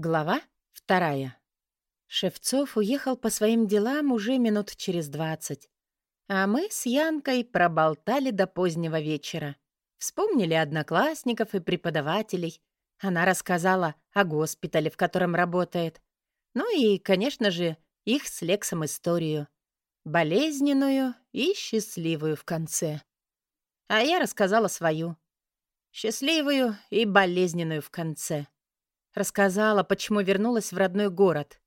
Глава вторая. Шевцов уехал по своим делам уже минут через двадцать. А мы с Янкой проболтали до позднего вечера. Вспомнили одноклассников и преподавателей. Она рассказала о госпитале, в котором работает. Ну и, конечно же, их с Лексом историю. Болезненную и счастливую в конце. А я рассказала свою. Счастливую и болезненную в конце. Рассказала, почему вернулась в родной город.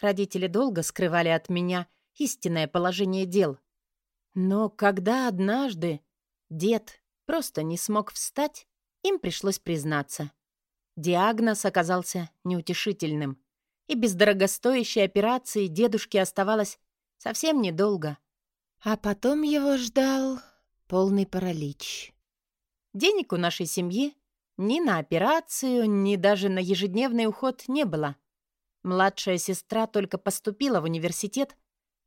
Родители долго скрывали от меня истинное положение дел. Но когда однажды дед просто не смог встать, им пришлось признаться. Диагноз оказался неутешительным, и без дорогостоящей операции дедушке оставалось совсем недолго. А потом его ждал полный паралич. Денег у нашей семьи ни на операцию, ни даже на ежедневный уход не было. Младшая сестра только поступила в университет,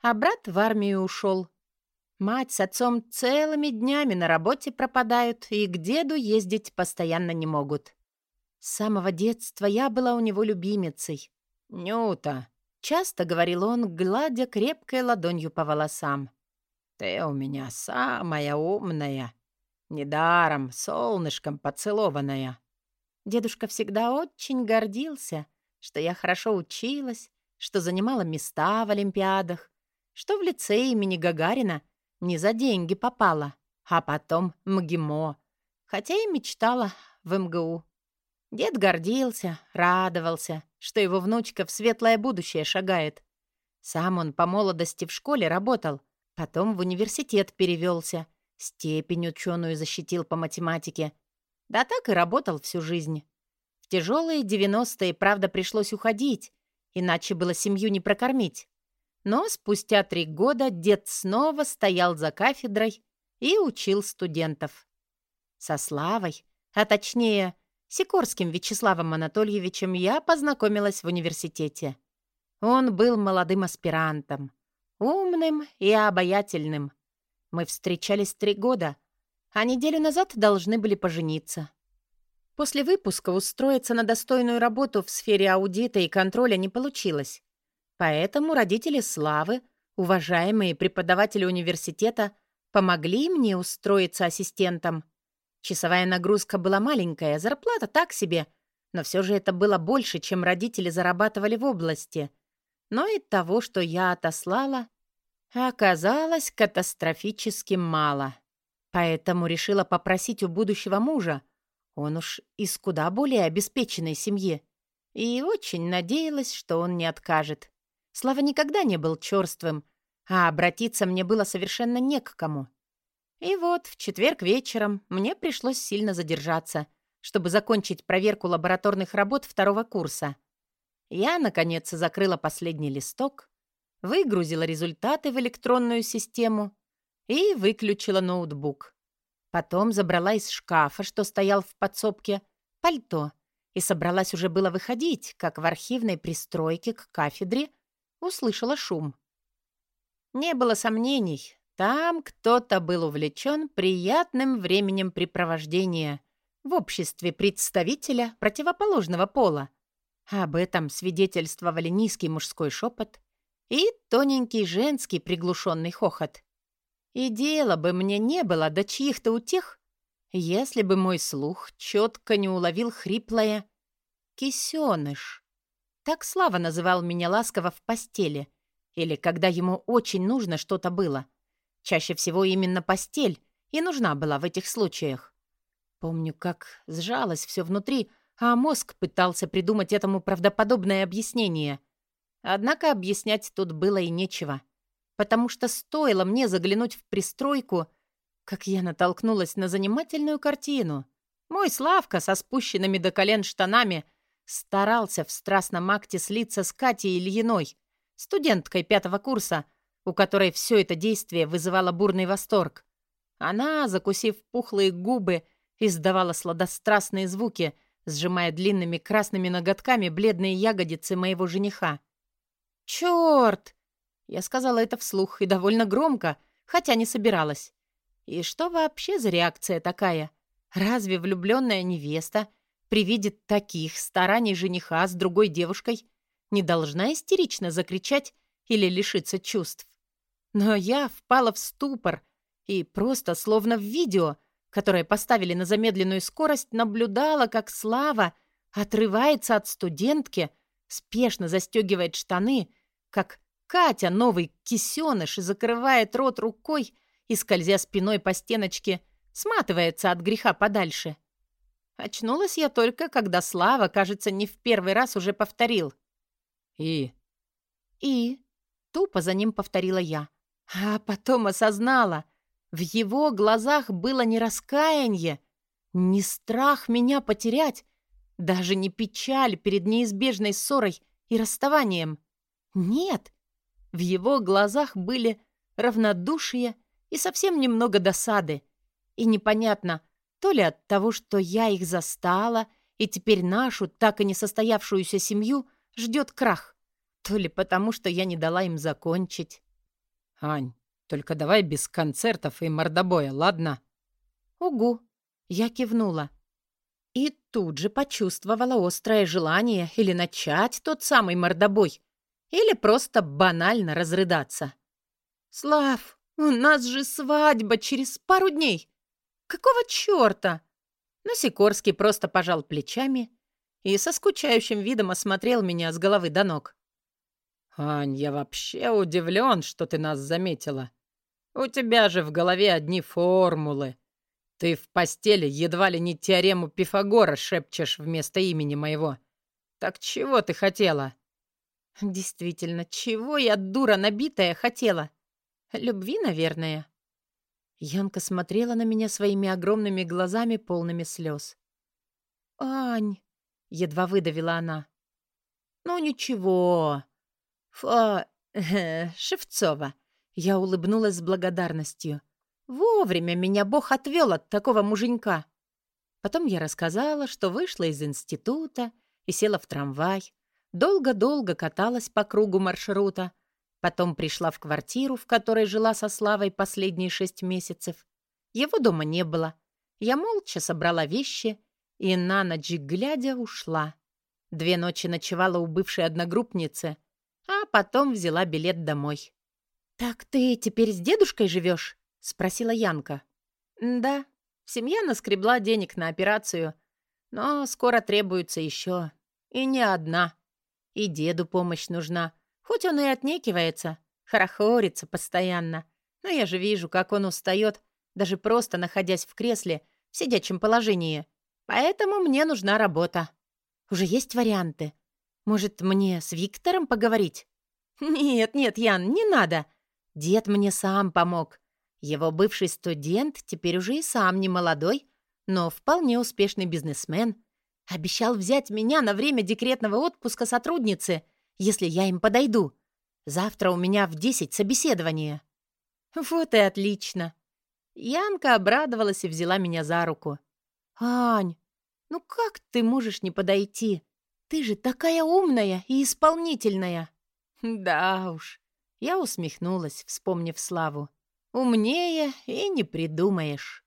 а брат в армию ушел. Мать с отцом целыми днями на работе пропадают и к деду ездить постоянно не могут. С самого детства я была у него любимицей. «Нюта», — часто говорил он, гладя крепкой ладонью по волосам. «Ты у меня самая умная». Недаром, солнышком поцелованная. Дедушка всегда очень гордился, что я хорошо училась, что занимала места в Олимпиадах, что в лице имени Гагарина не за деньги попала, а потом МГИМО, хотя и мечтала в МГУ. Дед гордился, радовался, что его внучка в светлое будущее шагает. Сам он по молодости в школе работал, потом в университет перевелся — Степень ученую защитил по математике. Да так и работал всю жизнь. В тяжелые девяностые, правда, пришлось уходить, иначе было семью не прокормить. Но спустя три года дед снова стоял за кафедрой и учил студентов. Со Славой, а точнее, Сикорским Вячеславом Анатольевичем я познакомилась в университете. Он был молодым аспирантом, умным и обаятельным. Мы встречались три года, а неделю назад должны были пожениться. После выпуска устроиться на достойную работу в сфере аудита и контроля не получилось. Поэтому родители Славы, уважаемые преподаватели университета, помогли мне устроиться ассистентом. Часовая нагрузка была маленькая, зарплата так себе, но все же это было больше, чем родители зарабатывали в области. Но и того, что я отослала, оказалось катастрофически мало. Поэтому решила попросить у будущего мужа, он уж из куда более обеспеченной семьи, и очень надеялась, что он не откажет. Слава никогда не был черствым, а обратиться мне было совершенно не к кому. И вот в четверг вечером мне пришлось сильно задержаться, чтобы закончить проверку лабораторных работ второго курса. Я, наконец, закрыла последний листок, выгрузила результаты в электронную систему и выключила ноутбук. Потом забрала из шкафа, что стоял в подсобке, пальто и собралась уже было выходить, как в архивной пристройке к кафедре услышала шум. Не было сомнений, там кто-то был увлечен приятным временем препровождения в обществе представителя противоположного пола. Об этом свидетельствовали низкий мужской шепот и тоненький женский приглушенный хохот. И дело бы мне не было до чьих-то утех, если бы мой слух четко не уловил хриплое «кисёныш». Так Слава называл меня ласково в постели, или когда ему очень нужно что-то было. Чаще всего именно постель и нужна была в этих случаях. Помню, как сжалось все внутри, а мозг пытался придумать этому правдоподобное объяснение — Однако объяснять тут было и нечего, потому что стоило мне заглянуть в пристройку, как я натолкнулась на занимательную картину. Мой Славка со спущенными до колен штанами старался в страстном акте слиться с Катей Ильиной, студенткой пятого курса, у которой все это действие вызывало бурный восторг. Она, закусив пухлые губы, издавала сладострастные звуки, сжимая длинными красными ноготками бледные ягодицы моего жениха. «Чёрт!» Я сказала это вслух и довольно громко, хотя не собиралась. И что вообще за реакция такая? Разве влюбленная невеста при виде таких стараний жениха с другой девушкой не должна истерично закричать или лишиться чувств. Но я впала в ступор и просто, словно в видео, которое поставили на замедленную скорость, наблюдала, как Слава отрывается от студентки, спешно застегивает штаны, как Катя, новый кисеныш, закрывает рот рукой и, скользя спиной по стеночке, сматывается от греха подальше. Очнулась я только, когда Слава, кажется, не в первый раз уже повторил. «И?» «И?» — тупо за ним повторила я. А потом осознала. В его глазах было не раскаяние, не страх меня потерять, даже не печаль перед неизбежной ссорой и расставанием. Нет, в его глазах были равнодушие и совсем немного досады. И непонятно, то ли от того, что я их застала, и теперь нашу, так и не состоявшуюся семью ждет крах, то ли потому, что я не дала им закончить. «Ань, только давай без концертов и мордобоя, ладно?» «Угу», — я кивнула. И тут же почувствовала острое желание или начать тот самый мордобой, или просто банально разрыдаться. «Слав, у нас же свадьба через пару дней! Какого чёрта?» Но Сикорский просто пожал плечами и со скучающим видом осмотрел меня с головы до ног. «Ань, я вообще удивлен, что ты нас заметила. У тебя же в голове одни формулы. Ты в постели едва ли не теорему Пифагора шепчешь вместо имени моего. Так чего ты хотела?» «Действительно, чего я, дура набитая, хотела? Любви, наверное». Янка смотрела на меня своими огромными глазами, полными слез. «Ань!» — едва выдавила она. «Ну ничего. Фа... Э, Шевцова». Я улыбнулась с благодарностью. Вовремя меня Бог отвел от такого муженька. Потом я рассказала, что вышла из института и села в трамвай. Долго-долго каталась по кругу маршрута. Потом пришла в квартиру, в которой жила со Славой последние шесть месяцев. Его дома не было. Я молча собрала вещи и на ночь глядя ушла. Две ночи ночевала у бывшей одногруппницы, а потом взяла билет домой. «Так ты теперь с дедушкой живешь?» — спросила Янка. «Да, семья наскребла денег на операцию, но скоро требуется еще. И не одна. И деду помощь нужна. Хоть он и отнекивается, хорохорится постоянно. Но я же вижу, как он устает, даже просто находясь в кресле в сидячем положении. Поэтому мне нужна работа. Уже есть варианты. Может, мне с Виктором поговорить? Нет, нет, Ян, не надо. Дед мне сам помог. Его бывший студент теперь уже и сам не молодой, но вполне успешный бизнесмен. Обещал взять меня на время декретного отпуска сотрудницы, если я им подойду. Завтра у меня в десять собеседование. Вот и отлично. Янка обрадовалась и взяла меня за руку. «Ань, ну как ты можешь не подойти? Ты же такая умная и исполнительная!» «Да уж», — я усмехнулась, вспомнив Славу. «Умнее и не придумаешь».